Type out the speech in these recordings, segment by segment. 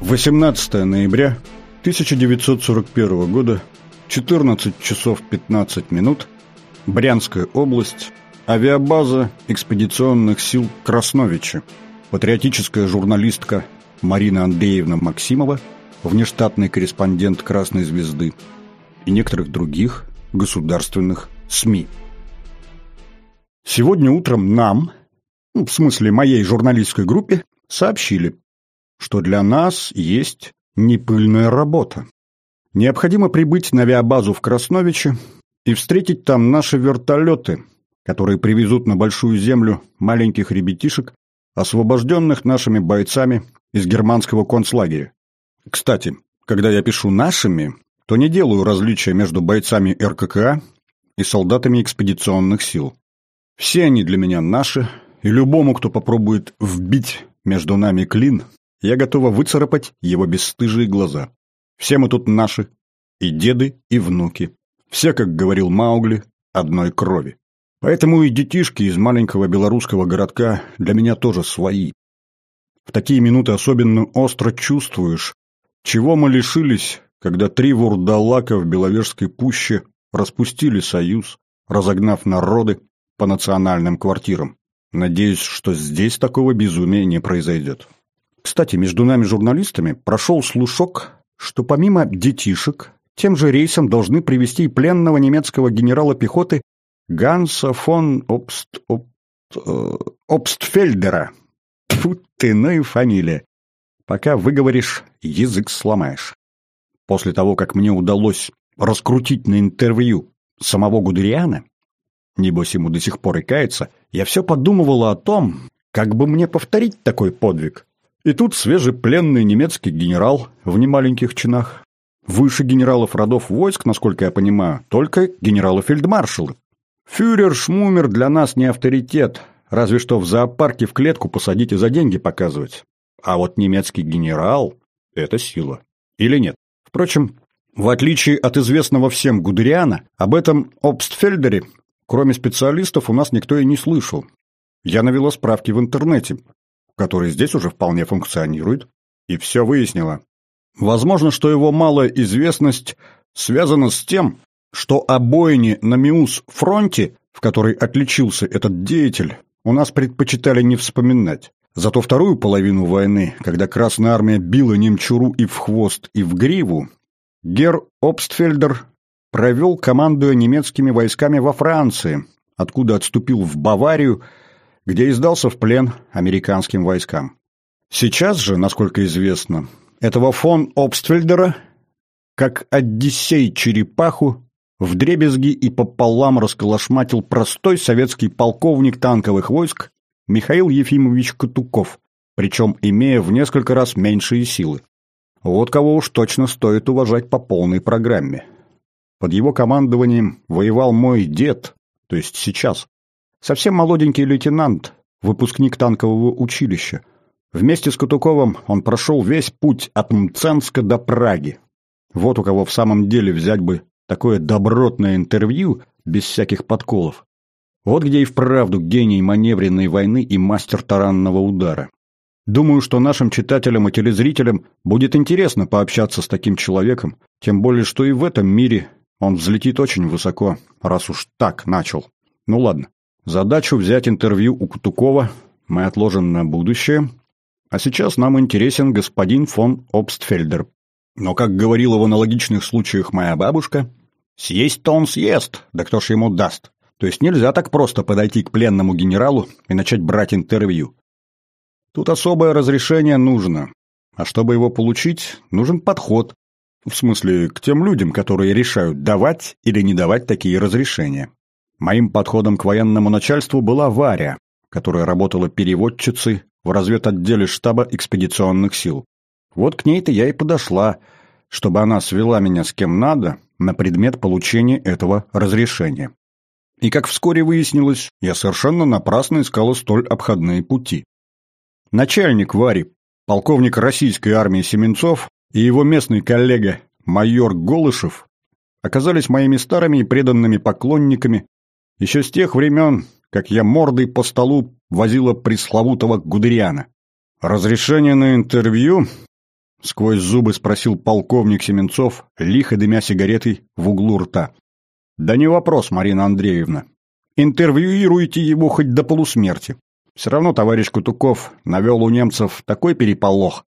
18 ноября 1941 года, 14 часов 15 минут, Брянская область, авиабаза экспедиционных сил Красновичи, патриотическая журналистка Марина Андреевна Максимова, внештатный корреспондент «Красной звезды» и некоторых других государственных СМИ. Сегодня утром нам, ну, в смысле моей журналистской группе, сообщили, что для нас есть непыльная работа. Необходимо прибыть на авиабазу в Красновичи и встретить там наши вертолеты, которые привезут на Большую Землю маленьких ребятишек, освобожденных нашими бойцами из германского концлагеря. Кстати, когда я пишу «нашими», то не делаю различия между бойцами РККА и солдатами экспедиционных сил. Все они для меня наши, и любому, кто попробует вбить между нами клин, я готова выцарапать его бесстыжие глаза. Все мы тут наши, и деды, и внуки. Все, как говорил Маугли, одной крови. Поэтому и детишки из маленького белорусского городка для меня тоже свои. В такие минуты особенно остро чувствуешь, чего мы лишились, когда три вурдалака в Беловежской пуще распустили союз, разогнав народы по национальным квартирам. Надеюсь, что здесь такого безумия не произойдет. Кстати, между нами журналистами прошел слушок, что помимо детишек, тем же рейсом должны привезти пленного немецкого генерала пехоты Ганса фон Обст... Об... Э, Обстфельдера. Тьфу ты, ну и фамилия. Пока выговоришь, язык сломаешь. После того, как мне удалось раскрутить на интервью самого Гудериана, небось ему до сих пор и кается, я все подумывала о том, как бы мне повторить такой подвиг. И тут свежепленный немецкий генерал в немаленьких чинах. Выше генералов родов войск, насколько я понимаю, только генералы-фельдмаршалы. Фюрер-шмумер для нас не авторитет, разве что в зоопарке в клетку посадить и за деньги показывать. А вот немецкий генерал – это сила. Или нет? Впрочем, в отличие от известного всем Гудериана, об этом Обстфельдере, кроме специалистов, у нас никто и не слышал. Я навела справки в интернете который здесь уже вполне функционирует, и все выяснила. Возможно, что его малая известность связана с тем, что о бойне на Миус-фронте, в которой отличился этот деятель, у нас предпочитали не вспоминать. Зато вторую половину войны, когда Красная Армия била немчуру и в хвост, и в гриву, Гер Обстфельдер провел, командуя немецкими войсками во Франции, откуда отступил в Баварию где и сдался в плен американским войскам. Сейчас же, насколько известно, этого фон Обстфельдера, как Одиссей черепаху, вдребезги и пополам расколошматил простой советский полковник танковых войск Михаил Ефимович Катуков, причем имея в несколько раз меньшие силы. Вот кого уж точно стоит уважать по полной программе. Под его командованием воевал мой дед, то есть сейчас, Совсем молоденький лейтенант, выпускник танкового училища. Вместе с Катуковым он прошел весь путь от Мценска до Праги. Вот у кого в самом деле взять бы такое добротное интервью без всяких подколов. Вот где и вправду гений маневренной войны и мастер таранного удара. Думаю, что нашим читателям и телезрителям будет интересно пообщаться с таким человеком, тем более, что и в этом мире он взлетит очень высоко, раз уж так начал. Ну ладно. Задачу взять интервью у Кутукова мы отложим на будущее, а сейчас нам интересен господин фон Обстфельдер. Но, как говорила в аналогичных случаях моя бабушка, съесть-то он съест, да кто ж ему даст. То есть нельзя так просто подойти к пленному генералу и начать брать интервью. Тут особое разрешение нужно, а чтобы его получить, нужен подход, в смысле, к тем людям, которые решают, давать или не давать такие разрешения. Моим подходом к военному начальству была Варя, которая работала переводчицей в разведотделе штаба экспедиционных сил. Вот к ней-то я и подошла, чтобы она свела меня с кем надо на предмет получения этого разрешения. И, как вскоре выяснилось, я совершенно напрасно искала столь обходные пути. Начальник Вари, полковник российской армии Семенцов и его местный коллега майор Голышев оказались моими старыми и преданными поклонниками еще с тех времен, как я мордой по столу возила пресловутого Гудериана. Разрешение на интервью — сквозь зубы спросил полковник Семенцов, лихо дымя сигаретой в углу рта. «Да не вопрос, Марина Андреевна. Интервьюируйте его хоть до полусмерти. Все равно товарищ Кутуков навел у немцев такой переполох,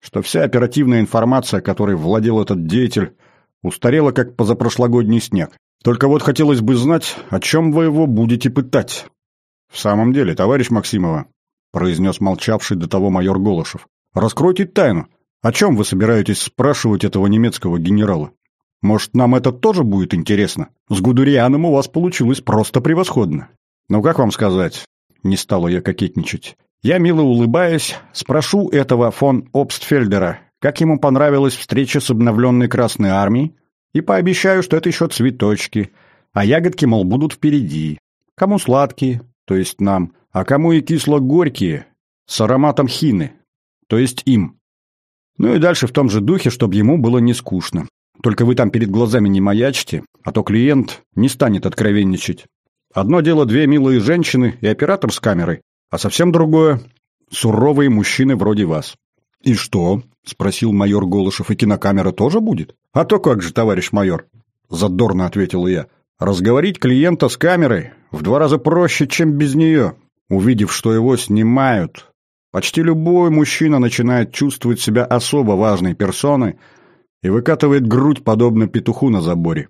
что вся оперативная информация, которой владел этот деятель, устарела как позапрошлогодний снег. Только вот хотелось бы знать, о чем вы его будете пытать. В самом деле, товарищ Максимова, произнес молчавший до того майор Голышев, раскройте тайну. О чем вы собираетесь спрашивать этого немецкого генерала? Может, нам это тоже будет интересно? С Гудерианом у вас получилось просто превосходно. Ну, как вам сказать? Не стала я кокетничать. Я, мило улыбаясь, спрошу этого фон Обстфельдера, как ему понравилась встреча с обновленной Красной Армией, и пообещаю, что это еще цветочки, а ягодки, мол, будут впереди. Кому сладкие, то есть нам, а кому и кисло-горькие, с ароматом хины, то есть им. Ну и дальше в том же духе, чтобы ему было не скучно. Только вы там перед глазами не маячьте, а то клиент не станет откровенничать. Одно дело две милые женщины и оператор с камерой, а совсем другое — суровые мужчины вроде вас. «И что?» — спросил майор Голышев. «И кинокамера тоже будет?» «А то как же, товарищ майор?» — задорно ответил я. «Разговорить клиента с камерой в два раза проще, чем без нее. Увидев, что его снимают, почти любой мужчина начинает чувствовать себя особо важной персоной и выкатывает грудь, подобно петуху на заборе.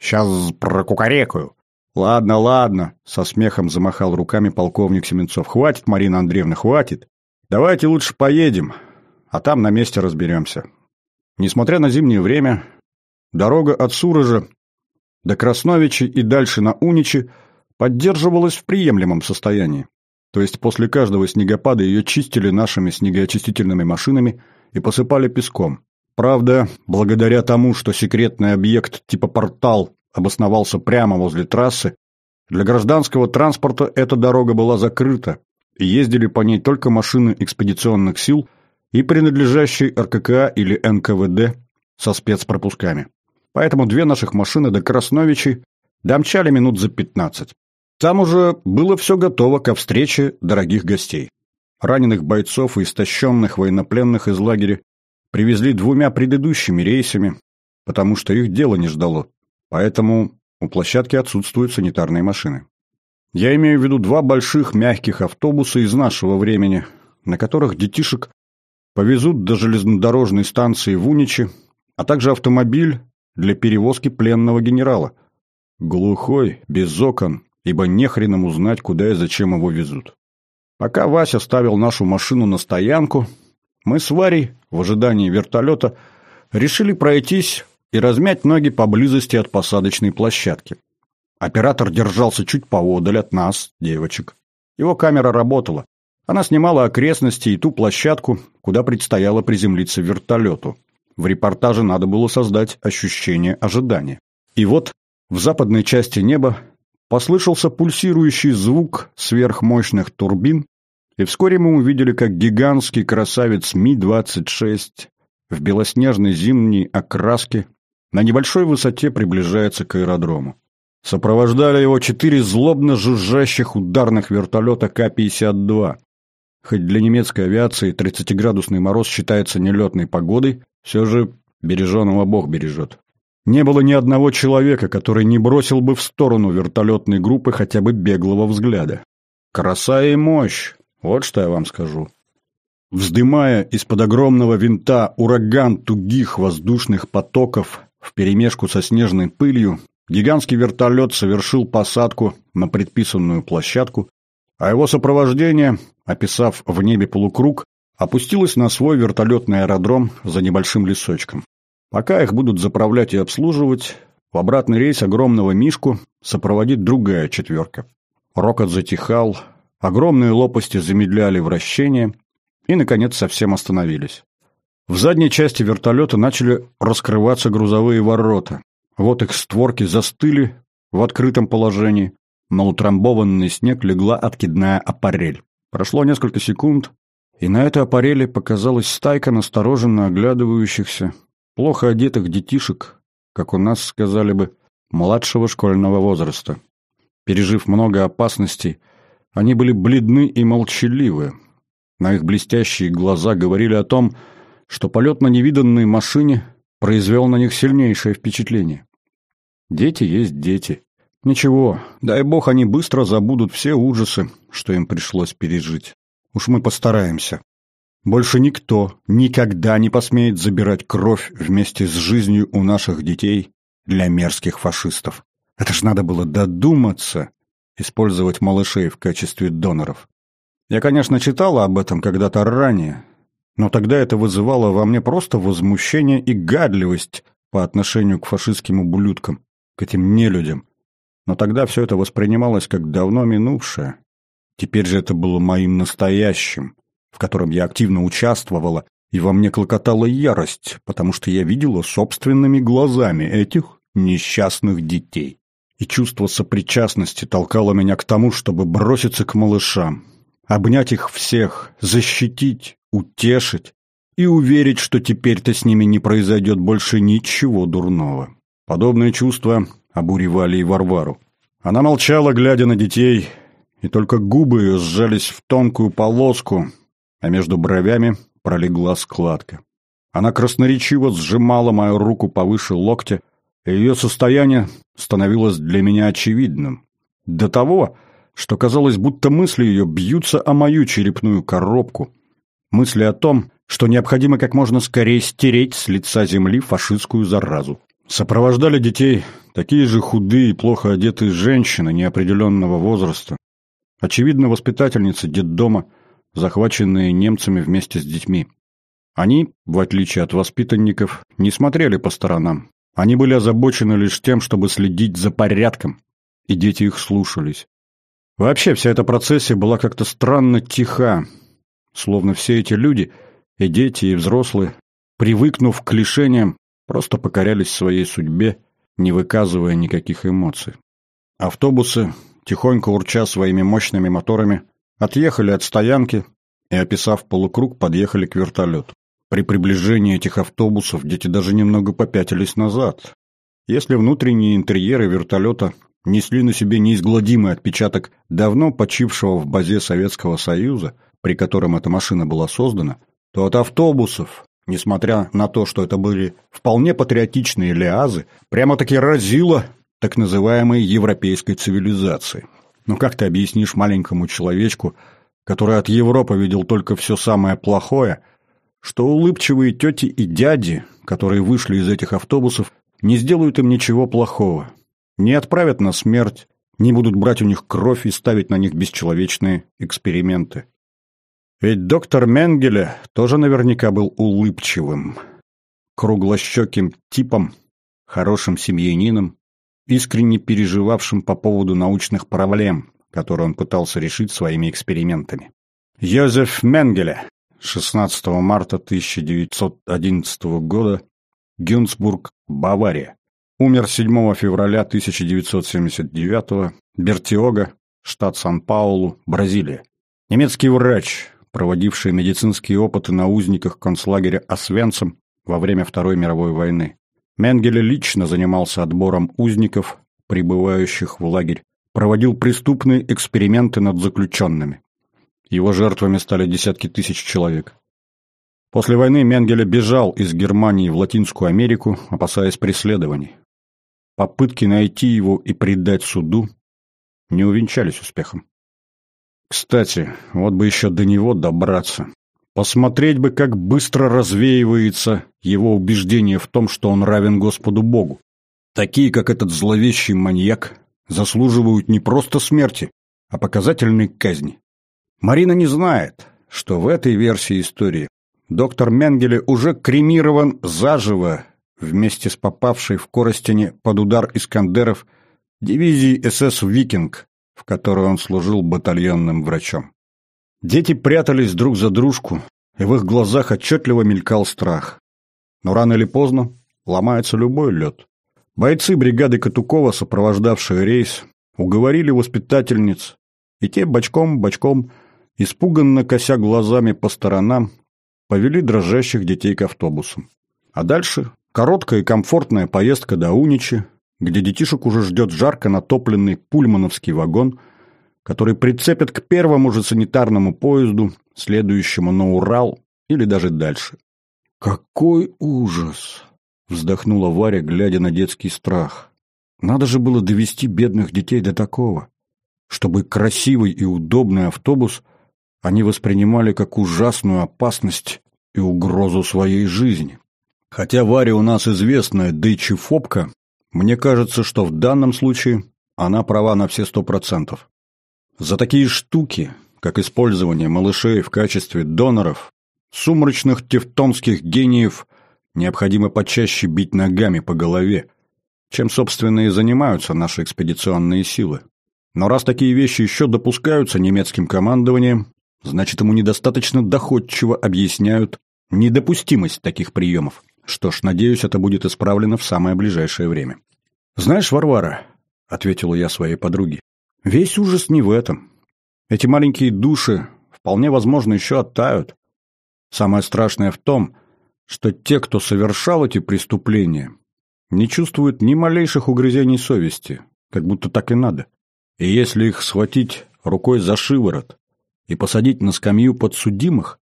«Сейчас прокукарекаю», «Ладно, ладно», — со смехом замахал руками полковник Семенцов. «Хватит, Марина Андреевна, хватит. Давайте лучше поедем, а там на месте разберемся». Несмотря на зимнее время, дорога от Сурожа до Красновичи и дальше на Уничи поддерживалась в приемлемом состоянии. То есть после каждого снегопада ее чистили нашими снегоочистительными машинами и посыпали песком. Правда, благодаря тому, что секретный объект типа портал обосновался прямо возле трассы, для гражданского транспорта эта дорога была закрыта, и ездили по ней только машины экспедиционных сил и принадлежащие РККА или НКВД со спецпропусками. Поэтому две наших машины до Красновичей домчали минут за пятнадцать. Там уже было все готово ко встрече дорогих гостей. Раненых бойцов и истощенных военнопленных из лагеря привезли двумя предыдущими рейсами, потому что их дело не ждало. Поэтому у площадки отсутствуют санитарные машины. Я имею в виду два больших мягких автобуса из нашего времени, на которых детишек повезут до железнодорожной станции в Уничи, а также автомобиль для перевозки пленного генерала. Глухой, без окон, ибо нехрен ему знать, куда и зачем его везут. Пока Вася ставил нашу машину на стоянку, мы с Варей, в ожидании вертолета, решили пройтись и размять ноги поблизости от посадочной площадки. Оператор держался чуть поодаль от нас, девочек. Его камера работала. Она снимала окрестности и ту площадку, куда предстояло приземлиться вертолету. В репортаже надо было создать ощущение ожидания. И вот в западной части неба послышался пульсирующий звук сверхмощных турбин, и вскоре мы увидели, как гигантский красавец Ми-26 в белоснежной зимней окраске на небольшой высоте приближается к аэродрому. Сопровождали его четыре злобно жужжащих ударных вертолета К-52. Хоть для немецкой авиации 30-градусный мороз считается нелетной погодой, все же береженого Бог бережет. Не было ни одного человека, который не бросил бы в сторону вертолетной группы хотя бы беглого взгляда. Краса и мощь, вот что я вам скажу. Вздымая из-под огромного винта ураган тугих воздушных потоков Вперемешку со снежной пылью гигантский вертолет совершил посадку на предписанную площадку, а его сопровождение, описав в небе полукруг, опустилось на свой вертолетный аэродром за небольшим лесочком. Пока их будут заправлять и обслуживать, в обратный рейс огромного мишку сопроводит другая четверка. Рокот затихал, огромные лопасти замедляли вращение и, наконец, совсем остановились. В задней части вертолета начали раскрываться грузовые ворота. Вот их створки застыли в открытом положении. На утрамбованный снег легла откидная аппарель. Прошло несколько секунд, и на этой аппарели показалась стайка настороженно оглядывающихся, плохо одетых детишек, как у нас сказали бы, младшего школьного возраста. Пережив много опасностей, они были бледны и молчаливы. На их блестящие глаза говорили о том, что полет на невиданной машине произвел на них сильнейшее впечатление. Дети есть дети. Ничего, дай бог они быстро забудут все ужасы, что им пришлось пережить. Уж мы постараемся. Больше никто никогда не посмеет забирать кровь вместе с жизнью у наших детей для мерзких фашистов. Это ж надо было додуматься использовать малышей в качестве доноров. Я, конечно, читала об этом когда-то ранее, но тогда это вызывало во мне просто возмущение и гадливость по отношению к фашистским ублюдкам, к этим нелюдям. Но тогда все это воспринималось как давно минувшее. Теперь же это было моим настоящим, в котором я активно участвовала, и во мне клокотала ярость, потому что я видела собственными глазами этих несчастных детей. И чувство сопричастности толкало меня к тому, чтобы броситься к малышам, обнять их всех, защитить, утешить и уверить, что теперь-то с ними не произойдет больше ничего дурного. Подобные чувства обуревали и Варвару. Она молчала, глядя на детей, и только губы ее сжались в тонкую полоску, а между бровями пролегла складка. Она красноречиво сжимала мою руку повыше локтя, и ее состояние становилось для меня очевидным. До того, что казалось, будто мысли ее бьются о мою черепную коробку. Мысли о том, что необходимо как можно скорее стереть с лица земли фашистскую заразу. Сопровождали детей такие же худые и плохо одетые женщины неопределенного возраста. Очевидно, воспитательницы детдома, захваченные немцами вместе с детьми. Они, в отличие от воспитанников, не смотрели по сторонам. Они были озабочены лишь тем, чтобы следить за порядком, и дети их слушались. Вообще вся эта процессия была как-то странно тиха, словно все эти люди, и дети, и взрослые, привыкнув к лишениям, просто покорялись своей судьбе, не выказывая никаких эмоций. Автобусы, тихонько урча своими мощными моторами, Отъехали от стоянки и, описав полукруг, подъехали к вертолету. При приближении этих автобусов дети даже немного попятились назад. Если внутренние интерьеры вертолета несли на себе неизгладимый отпечаток давно почившего в базе Советского Союза, при котором эта машина была создана, то от автобусов, несмотря на то, что это были вполне патриотичные лиазы, прямо-таки разило так называемой европейской цивилизацией. Ну как ты объяснишь маленькому человечку, который от Европы видел только все самое плохое, что улыбчивые тети и дяди, которые вышли из этих автобусов, не сделают им ничего плохого, не отправят на смерть, не будут брать у них кровь и ставить на них бесчеловечные эксперименты. Ведь доктор Менгеле тоже наверняка был улыбчивым, круглощеким типом, хорошим семьянином, искренне переживавшим по поводу научных проблем, которые он пытался решить своими экспериментами. Йозеф Менгеле, 16 марта 1911 года, Гюнсбург, Бавария. Умер 7 февраля 1979 Бертиога, штат Сан-Паулу, Бразилия. Немецкий врач, проводивший медицинские опыты на узниках концлагеря Освенцим во время Второй мировой войны. Менгеле лично занимался отбором узников, прибывающих в лагерь, проводил преступные эксперименты над заключенными. Его жертвами стали десятки тысяч человек. После войны Менгеле бежал из Германии в Латинскую Америку, опасаясь преследований. Попытки найти его и предать суду не увенчались успехом. Кстати, вот бы еще до него добраться. Посмотреть бы, как быстро развеивается его убеждение в том, что он равен Господу Богу. Такие, как этот зловещий маньяк, заслуживают не просто смерти, а показательной казни. Марина не знает, что в этой версии истории доктор Менгеле уже кремирован заживо вместе с попавшей в Коростене под удар Искандеров дивизии СС «Викинг», в которой он служил батальонным врачом. Дети прятались друг за дружку, и в их глазах отчетливо мелькал страх. Но рано или поздно ломается любой лед. Бойцы бригады Катукова, сопровождавшие рейс, уговорили воспитательниц, и те бочком-бочком, испуганно кося глазами по сторонам, повели дрожащих детей к автобусу. А дальше короткая и комфортная поездка до Уничи, где детишек уже ждет жарко натопленный пульмановский вагон – который прицепят к первому же санитарному поезду, следующему на Урал или даже дальше. «Какой ужас!» — вздохнула Варя, глядя на детский страх. «Надо же было довести бедных детей до такого, чтобы красивый и удобный автобус они воспринимали как ужасную опасность и угрозу своей жизни. Хотя Варя у нас известная дейчефобка, мне кажется, что в данном случае она права на все сто процентов. За такие штуки, как использование малышей в качестве доноров, сумрачных тевтонских гениев необходимо почаще бить ногами по голове, чем, собственно, и занимаются наши экспедиционные силы. Но раз такие вещи еще допускаются немецким командованием, значит, ему недостаточно доходчиво объясняют недопустимость таких приемов. Что ж, надеюсь, это будет исправлено в самое ближайшее время. «Знаешь, Варвара», — ответила я своей подруге, — «весь ужас не в этом. Эти маленькие души вполне возможно еще оттают. Самое страшное в том, что те, кто совершал эти преступления, не чувствуют ни малейших угрызений совести, как будто так и надо. И если их схватить рукой за шиворот и посадить на скамью подсудимых,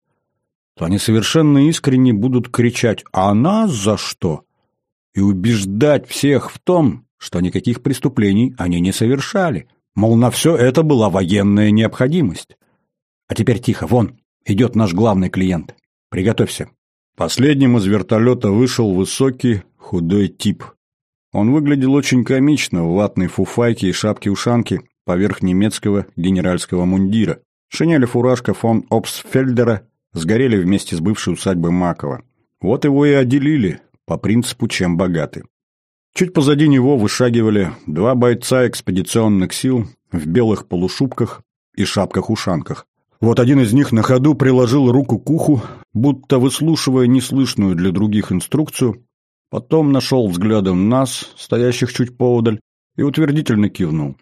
то они совершенно искренне будут кричать «А нас за что?» и убеждать всех в том, что никаких преступлений они не совершали. Мол, на все это была военная необходимость. А теперь тихо, вон, идет наш главный клиент. Приготовься. Последним из вертолета вышел высокий, худой тип. Он выглядел очень комично в ватной фуфайке и шапке-ушанке поверх немецкого генеральского мундира. Шинель и фуражка фон Обсфельдера сгорели вместе с бывшей усадьбой Макова. Вот его и отделили, по принципу «чем богаты». Чуть позади него вышагивали два бойца экспедиционных сил в белых полушубках и шапках-ушанках. Вот один из них на ходу приложил руку к уху, будто выслушивая неслышную для других инструкцию, потом нашел взглядом нас, стоящих чуть поодаль, и утвердительно кивнул.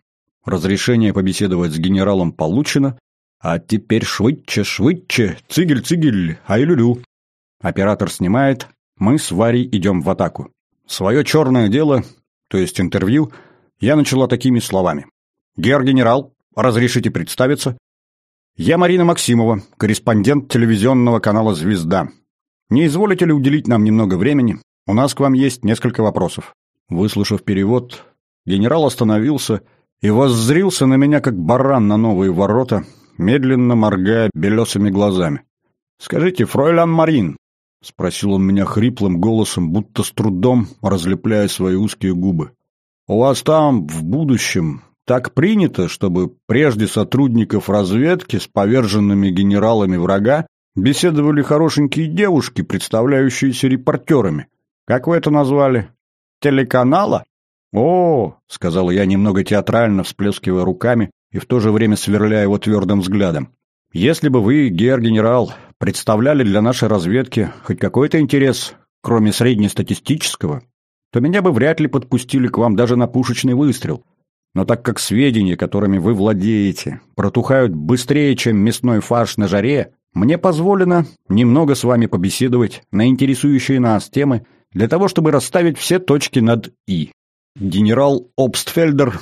Разрешение побеседовать с генералом получено, а теперь швыдче, швыдче, цигель-цигель, ай-лю-лю. Оператор снимает, мы с Варей идем в атаку. Свое черное дело, то есть интервью, я начала такими словами. «Гер-генерал, разрешите представиться?» «Я Марина Максимова, корреспондент телевизионного канала «Звезда». Не изволите ли уделить нам немного времени? У нас к вам есть несколько вопросов». Выслушав перевод, генерал остановился и воззрился на меня, как баран на новые ворота, медленно моргая белесыми глазами. «Скажите, фройлян Марин», — спросил он меня хриплым голосом, будто с трудом разлепляя свои узкие губы, «у вас там, в будущем, так принято, чтобы прежде сотрудников разведки с поверженными генералами врага беседовали хорошенькие девушки, представляющиеся репортерами. Как вы это назвали? Телеканала?» «О, — сказал я немного театрально, всплескивая руками и в то же время сверляя его твердым взглядом. «Если бы вы, гер-генерал, представляли для нашей разведки хоть какой-то интерес, кроме среднестатистического, то меня бы вряд ли подпустили к вам даже на пушечный выстрел. Но так как сведения, которыми вы владеете, протухают быстрее, чем мясной фарш на жаре, мне позволено немного с вами побеседовать на интересующие нас темы для того, чтобы расставить все точки над «и». Генерал Обстфельдер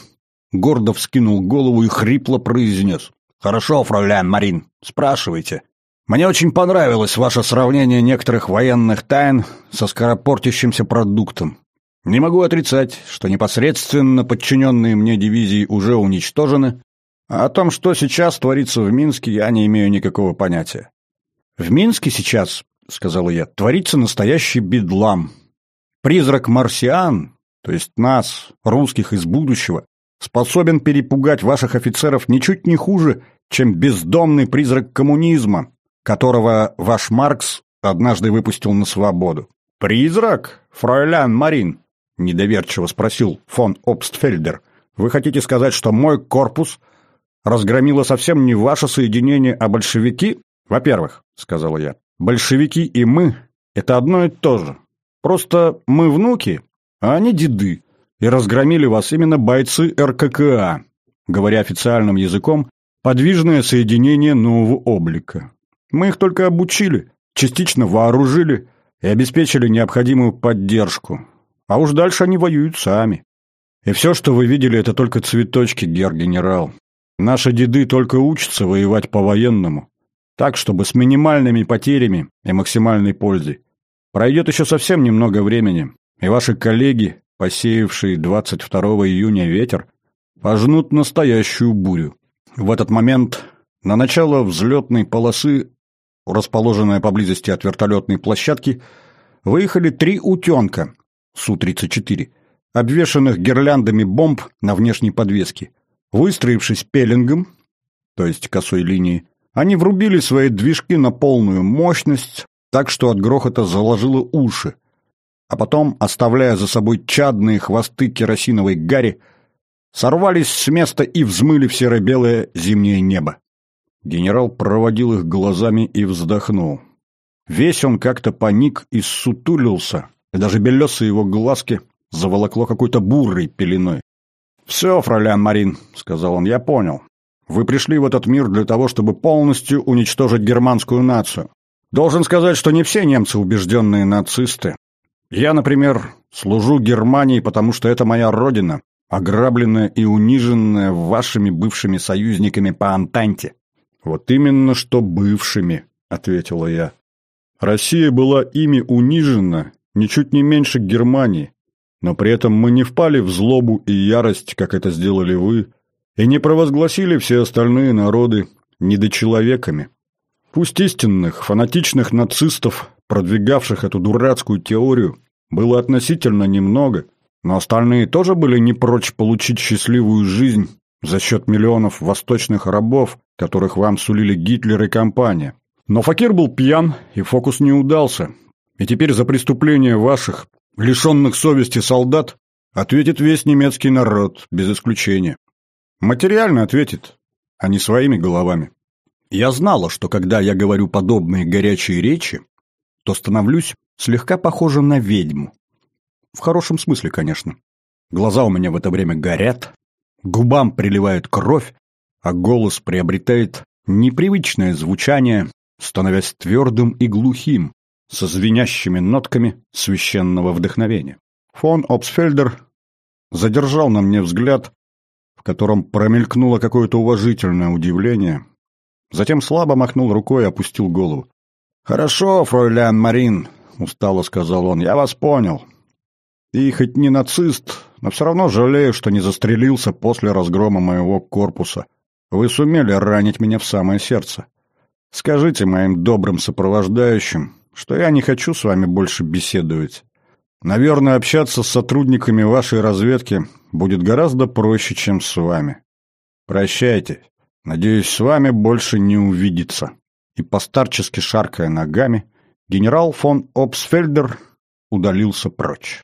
гордо вскинул голову и хрипло произнес. «Хорошо, фраулян Марин, спрашивайте. Мне очень понравилось ваше сравнение некоторых военных тайн со скоропортящимся продуктом. Не могу отрицать, что непосредственно подчиненные мне дивизии уже уничтожены, а о том, что сейчас творится в Минске, я не имею никакого понятия. В Минске сейчас, — сказал я, — творится настоящий бедлам. Призрак марсиан, то есть нас, русских из будущего, способен перепугать ваших офицеров ничуть не хуже, чем бездомный призрак коммунизма, которого ваш Маркс однажды выпустил на свободу. «Призрак, фройлян Марин?» — недоверчиво спросил фон Обстфельдер. «Вы хотите сказать, что мой корпус разгромило совсем не ваше соединение, а большевики?» «Во-первых», — сказал я, — «большевики и мы — это одно и то же. Просто мы внуки, а они деды, и разгромили вас именно бойцы РККА, говоря официальным языком, подвижное соединение нового облика. Мы их только обучили, частично вооружили и обеспечили необходимую поддержку. А уж дальше они воюют сами. И все, что вы видели, это только цветочки, гер-генерал. Наши деды только учатся воевать по-военному. Так, чтобы с минимальными потерями и максимальной пользой. Пройдет еще совсем немного времени, и ваши коллеги, посеявшие 22 июня ветер, пожнут настоящую бурю. В этот момент на начало взлетной полосы, расположенная поблизости от вертолетной площадки, выехали три утенка Су-34, обвешанных гирляндами бомб на внешней подвеске. Выстроившись пеленгом, то есть косой линией, они врубили свои движки на полную мощность, так что от грохота заложило уши, а потом, оставляя за собой чадные хвосты керосиновой гари, сорвались с места и взмыли в серо-белое зимнее небо. Генерал проводил их глазами и вздохнул. Весь он как-то паник и сутулился, и даже белесые его глазки заволокло какой-то бурой пеленой. «Все, фролян Марин», — сказал он, — «я понял. Вы пришли в этот мир для того, чтобы полностью уничтожить германскую нацию. Должен сказать, что не все немцы убежденные нацисты. Я, например, служу Германии, потому что это моя родина, ограбленная и униженная вашими бывшими союзниками по Антанте. Вот именно что бывшими, ответила я. Россия была ими унижена ничуть не меньше Германии, но при этом мы не впали в злобу и ярость, как это сделали вы, и не провозгласили все остальные народы недочеловеками. Пусть истинных, фанатичных нацистов, продвигавших эту дурацкую теорию, было относительно немного, но остальные тоже были не прочь получить счастливую жизнь за счет миллионов восточных рабов, которых вам сулили Гитлер и компания. Но Факир был пьян, и фокус не удался. И теперь за преступление ваших, лишенных совести солдат, ответит весь немецкий народ, без исключения. Материально ответит, а не своими головами. Я знала, что когда я говорю подобные горячие речи, то становлюсь слегка похожа на ведьму. В хорошем смысле, конечно. Глаза у меня в это время горят, губам приливает кровь, а голос приобретает непривычное звучание, становясь твердым и глухим, со звенящими нотками священного вдохновения. Фон Обсфельдер задержал на мне взгляд, в котором промелькнуло какое-то уважительное удивление, затем слабо махнул рукой и опустил голову. «Хорошо, фройлян Марин», — устало сказал он, — «я вас понял. И хоть не нацист, но все равно жалею, что не застрелился после разгрома моего корпуса. Вы сумели ранить меня в самое сердце. Скажите моим добрым сопровождающим, что я не хочу с вами больше беседовать. Наверное, общаться с сотрудниками вашей разведки будет гораздо проще, чем с вами. Прощайте. Надеюсь, с вами больше не увидится. И постарчески шаркая ногами, генерал фон Обсфельдер удалился прочь.